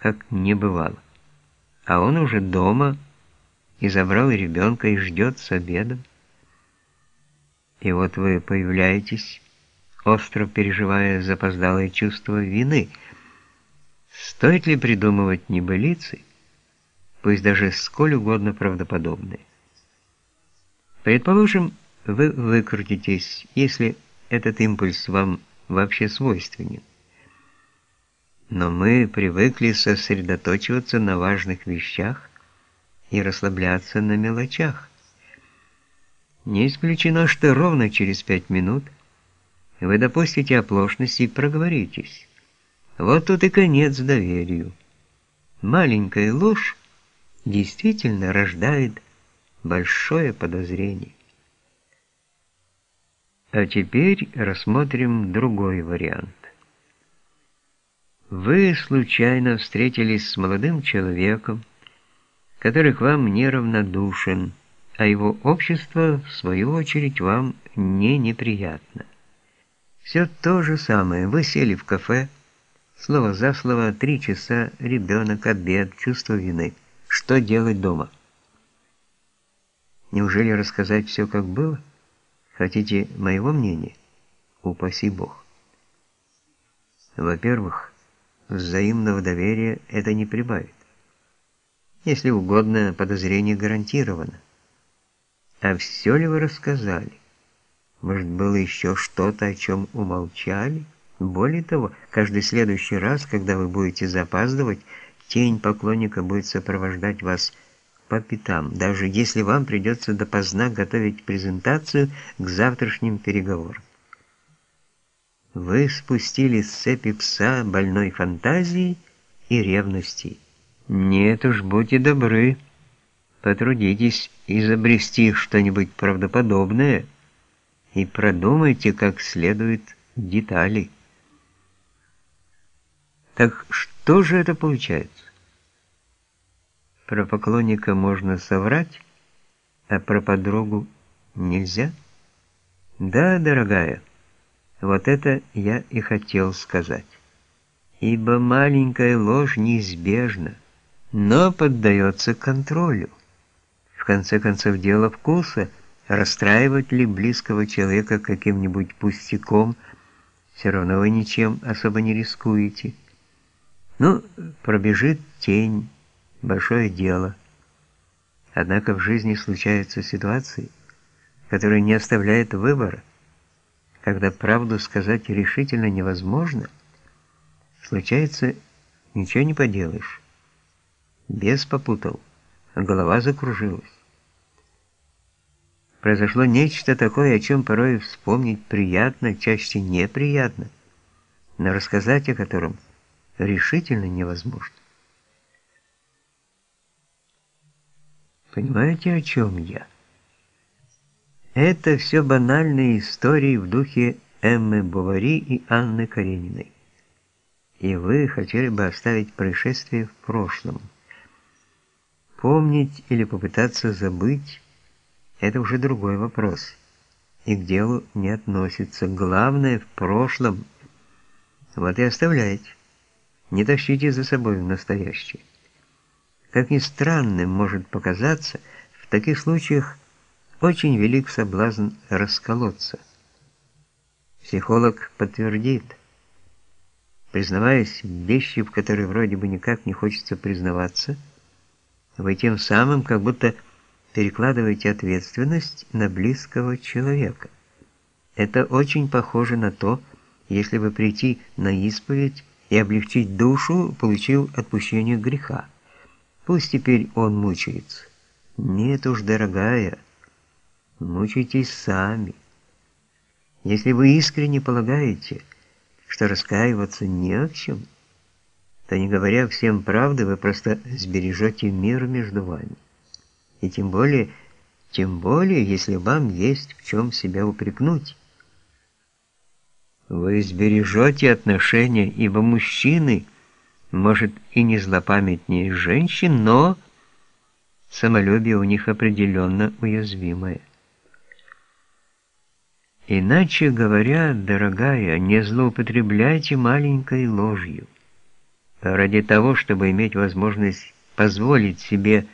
как не бывало. А он уже дома и забрал ребенка и ждет с обедом. И вот вы появляетесь, остро переживая запоздалое чувство вины. Стоит ли придумывать небылицы, пусть даже сколь угодно правдоподобные? Предположим, вы выкрутитесь, если этот импульс вам вообще свойственен. Но мы привыкли сосредоточиваться на важных вещах и расслабляться на мелочах. Не исключено, что ровно через пять минут вы допустите оплошность и проговоритесь. Вот тут и конец доверию. Маленькая ложь действительно рождает большое подозрение. А теперь рассмотрим другой вариант. Вы случайно встретились с молодым человеком, который к вам неравнодушен, а его общество, в свою очередь, вам не неприятно. Все то же самое. Вы сели в кафе, слово за слово, три часа, ребенок, обед, чувство вины. Что делать дома? Неужели рассказать все, как было? Хотите моего мнения? Упаси Бог. Во-первых, взаимного доверия это не прибавит. Если угодно, подозрение гарантировано. А все ли вы рассказали? Может, было еще что-то, о чем умолчали? Более того, каждый следующий раз, когда вы будете запаздывать, тень поклонника будет сопровождать вас по пятам, даже если вам придется допоздна готовить презентацию к завтрашним переговорам. Вы спустили с цепи пса больной фантазии и ревности. Нет уж, будьте добры, потрудитесь изобрести что-нибудь правдоподобное и продумайте как следует детали. Так что же это получается? Про поклонника можно соврать, а про подругу нельзя? Да, дорогая, вот это я и хотел сказать. Ибо маленькая ложь неизбежна, но поддается контролю. В конце концов, дело вкуса, расстраивать ли близкого человека каким-нибудь пустяком, все равно вы ничем особо не рискуете. Ну, пробежит тень, большое дело. Однако в жизни случаются ситуации, которые не оставляют выбора когда правду сказать решительно невозможно, случается, ничего не поделаешь. Бес попутал, голова закружилась. Произошло нечто такое, о чем порой вспомнить приятно, чаще неприятно, но рассказать о котором решительно невозможно. Понимаете, о чем я? Это все банальные истории в духе Эммы Бовари и Анны Карениной. И вы хотели бы оставить происшествие в прошлом. Помнить или попытаться забыть – это уже другой вопрос. И к делу не относится. Главное – в прошлом. Вот и оставляйте. Не тащите за собой в настоящее. Как ни странным может показаться, в таких случаях – очень велик соблазн расколоться. Психолог подтвердит, признаваясь вещи, в которые вроде бы никак не хочется признаваться, вы тем самым как будто перекладываете ответственность на близкого человека. Это очень похоже на то, если бы прийти на исповедь и облегчить душу, получил отпущение греха. Пусть теперь он мучается. Нет уж, дорогая, мучайтесь сами. Если вы искренне полагаете, что раскаиваться не о чем, то не говоря всем правды, вы просто сбережете мир между вами. И тем более, тем более, если вам есть в чем себя упрекнуть. Вы сбережете отношения, ибо мужчины, может, и не злопамятнее женщин, но самолюбие у них определенно уязвимое. Иначе говоря, дорогая, не злоупотребляйте маленькой ложью. ради того, чтобы иметь возможность позволить себе